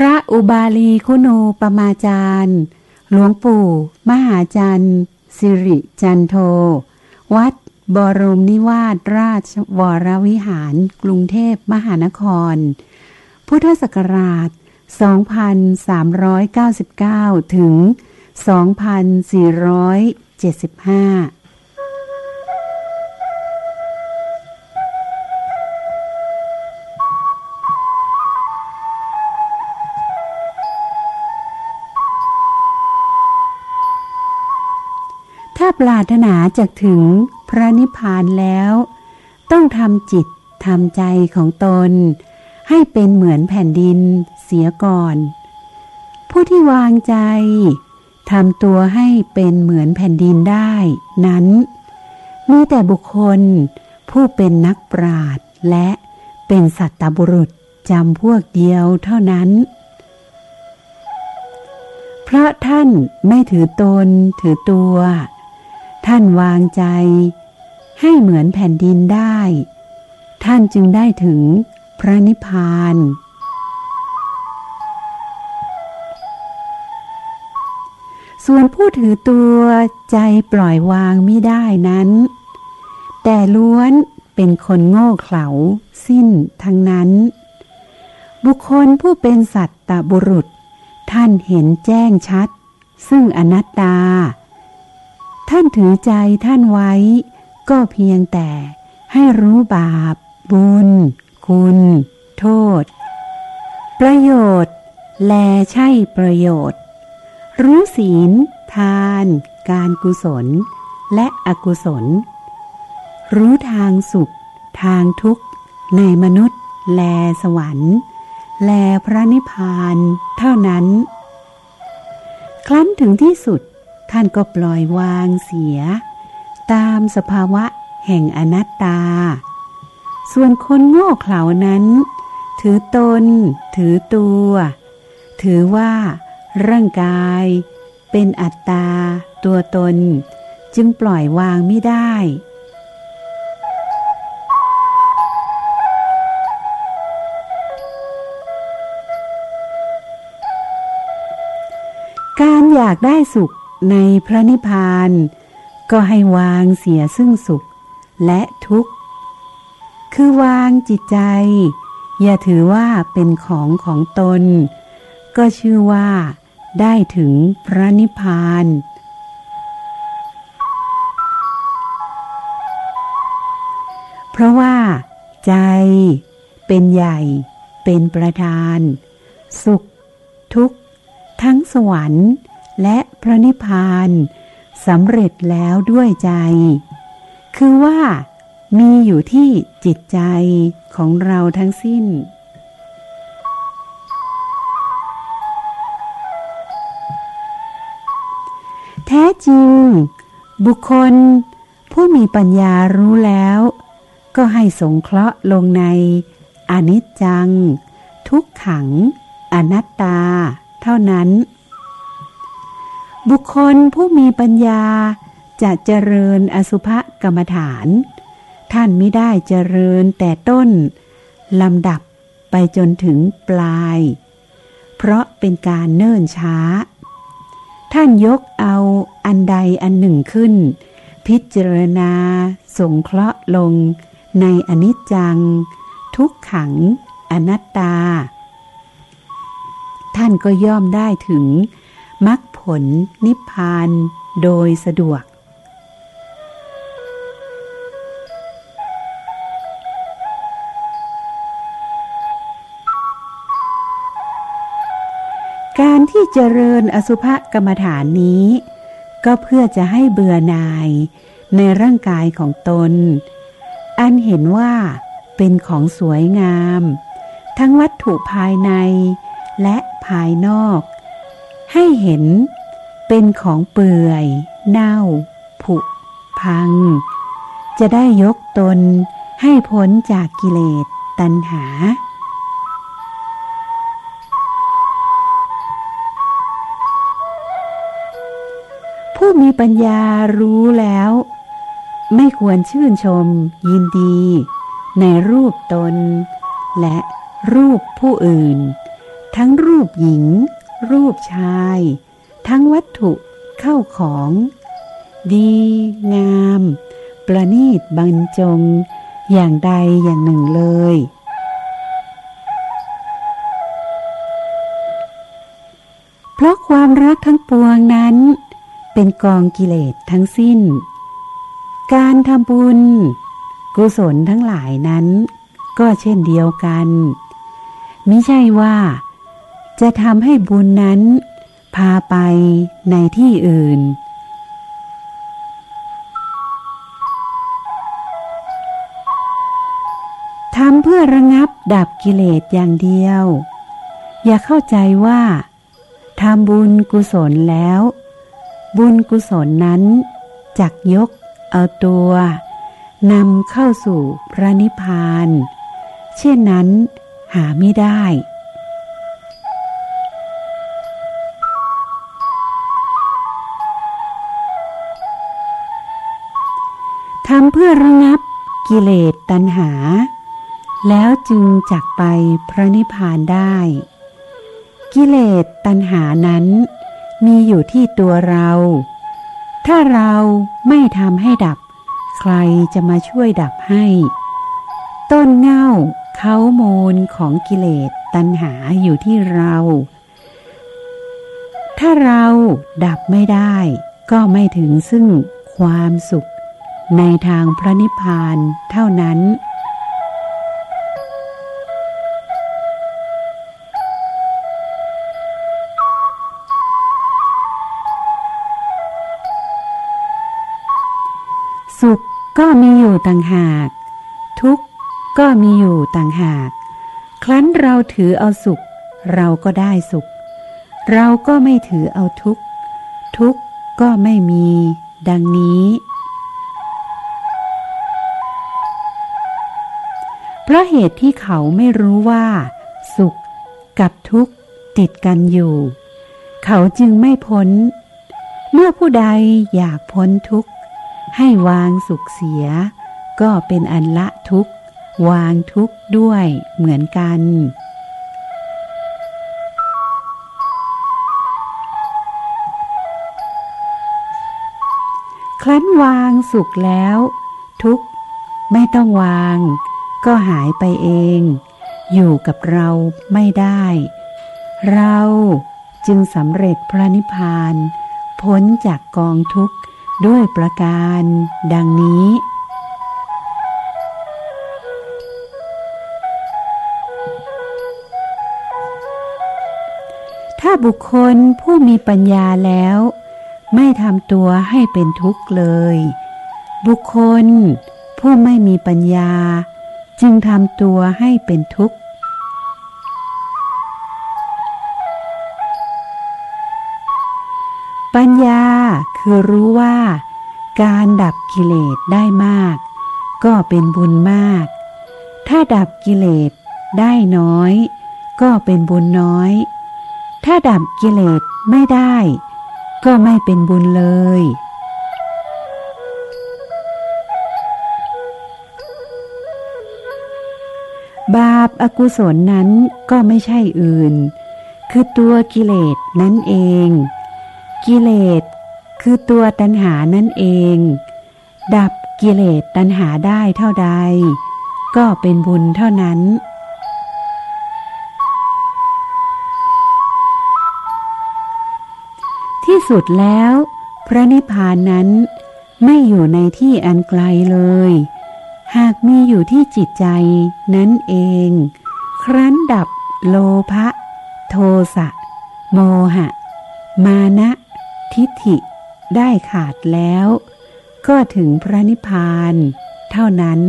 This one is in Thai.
พระอุบาลีคุณูปมาจารย์ หลวงปู่ มหาจันทร์สิริจันโท วัดบรมนิวาสราชวรวิหาร กรุงเทพมหานคร พุทธศักราช 2399 ถึง 2475าปรารถนาจะถึงพระนิพพานแล้ว ต้องทำจิตทำใจของตน ให้เป็นเหมือนแผ่นดินเสียก่อน ผู้ที่วางใจทำตัวให้เป็นเหมือนแผ่นดินได้ นั้นมีแต่บุคคล ผู้เป็นนักปราดและเป็นสัตตบุรุษจำพวกเดียวเท่านั้น เพราะท่านไม่ถือตนถือตัว ท่านวางใจ ให้เหมือนแผ่นดินได้ ท่านจึงได้ถึงพระนิพพาน ส่วนผู้ถือตัวใจปล่อยวางไม่ได้นั้น แต่ล้วนเป็นคนโง่เขลาสิ้นทั้งนั้น บุคคลผู้เป็นสัตตบุรุษ ท่านเห็นแจ้งชัด ซึ่งอนัตตา ท่านถือใจท่านไว้ ก็เพียงแต่ให้รู้บาป บุญ คุณ โทษ ประโยชน์ แลใช่ประโยชน์ รู้ศีล ทาน การกุศล และอกุศล รู้ทางสุข ทางทุกข์ ในมนุษย์ แลสวรรค์ แลพระนิพพาน เท่านั้น ครั้นถึงที่สุด ท่านก็ปล่อยวางเสีย ตามสภาวะแห่งอนัตตา ส่วนคนโง่เขลานั้น ถือตน ถือตัว ถือว่า ร่างกาย เป็นอัตตา ตัวตน จึงปล่อยวางไม่ได้การอยากได้สุข ในพระนิพพาน ก็ให้วางเสียซึ่งสุขและทุกข์ คือวางจิตใจ อย่าถือว่าเป็นของของตน ก็ชื่อว่าได้ถึงพระนิพพานเพราะว่า ใจ เป็นใหญ่ เป็นประธาน สุข ทุกข์ ทั้งสวรรค์ และพระนิพพานสำเร็จแล้วด้วยใจ คือว่ามีอยู่ที่จิตใจของเราทั้งสิ้น แท้จริง บุคคลผู้มีปัญญารู้แล้ว ก็ให้สงเคราะห์ลงในอนิจจัง ทุกขัง อนัตตา เท่านั้น บุคคลผู้มีปัญญาจะเจริญอสุภกรรมฐาน ท่านไม่ได้เจริญแต่ต้นลำดับไปจนถึงปลาย เพราะเป็นการเนิ่นช้า ท่านยกเอาอันใดอันหนึ่งขึ้น พิจารณา สงเคราะห์ลง ในอนิจจัง ทุกขัง อนัตตา ท่านก็ย่อมได้ถึงมรรคผ ลนิพพานโดยสะดวก การที่เจริญอสุภกรรมฐานนี้ ก็เพื่อจะให้เบื่อหน่ายในร่างกายของตน อันเห็นว่าเป็นของสวยงาม ทั้งวัตถุภายในและภายนอก ให้เห็น เป็นของเปื่อย เน่า ผุ พัง จะได้ยกตนให้พ้นจากกิเลสตัณหา ผู้มีปัญญารู้แล้ว ไม่ควรชื่นชมยินดี ในรูปตน และรูปผู้อื่น ทั้งรูปหญิง รูปชาย ทั้งวัตถุเข้าของ ดี งาม ประณีตบรรจง อย่างใดอย่างหนึ่งเลย เพราะความรักทั้งปวงนั้น เป็นกองกิเลสทั้งสิ้น การทำบุญ กุศลทั้งหลายนั้น ก็เช่นเดียวกันไม่ใช่ว่าจะทำให้บุญนั้น พาไปในที่อื่น ทำเพื่อระงับดับกิเลสอย่างเดียว อย่าเข้าใจว่าทำบุญกุศลแล้ว บุญกุศลนั้นจักยกเอาตัวนำเข้าสู่พระนิพพาน เช่นนั้นหาไม่ได้ ทำเพื่อระงับกิเลสตัณหา แล้วจึงจักไปพระนิพพานได้ กิเลสตัณหานั้น มีอยู่ที่ตัวเรา ถ้าเราไม่ทำให้ดับ ใครจะมาช่วยดับให้ ต้นเง่าเขาโมลของกิเลสตัณหาอยู่ที่เรา ถ้าเราดับไม่ได้ ก็ไม่ถึงซึ่งความสุข ในทางพระนิพพานเท่านั้น สุขก็มีอยู่ต่างหาก ทุกข์ก็มีอยู่ต่างหาก ครั้นเราถือเอาสุข เราก็ได้สุข เราก็ไม่ถือเอาทุกข์ ทุกข์ก็ไม่มี ดังนี้ เพราะเหตุที่เขาไม่รู้ว่า สุขกับทุกข์ติดกันอยู่ เขาจึงไม่พ้น เมื่อผู้ใดอยากพ้นทุกข์ ให้วางสุขเสีย ก็เป็นอันละทุกข์ วางทุกข์ด้วยเหมือนกันครั้นวางสุขแล้ว ทุกข์ไม่ต้องวาง ก็หายไปเอง อยู่กับเราไม่ได้ เราจึงสำเร็จพระนิพพานพ้นจากกองทุกข์ด้วยประการดังนี้ ถ้าบุคคลผู้มีปัญญาแล้ว ไม่ทำตัวให้เป็นทุกข์เลย บุคคลผู้ไม่มีปัญญา จึงทำตัวให้เป็นทุกข์ ปัญญาคือรู้ว่า การดับกิเลสได้มาก ก็เป็นบุญมาก ถ้าดับกิเลสได้น้อย ก็เป็นบุญน้อย ถ้าดับกิเลสไม่ได้ ก็ไม่เป็นบุญเลย บาปอากุศลนั้นก็ไม่ใช่อื่น คือตัวกิเลสนั่นเอง กิเลสคือตัวตัณหานั่นเอง ดับกิเลสตัณหาได้เท่าใด ก็เป็นบุญเท่านั้น ที่สุดแล้ว พระนิพพานนั้นไม่อยู่ในที่อันไกลเลย หากมีอยู่ที่จิตใจนั้นเอง ครั้นดับโลภะโทสะ โมหะ มานะ ทิฏฐิ ได้ขาดแล้ว ก็ถึงพระนิพพาน เท่านั้น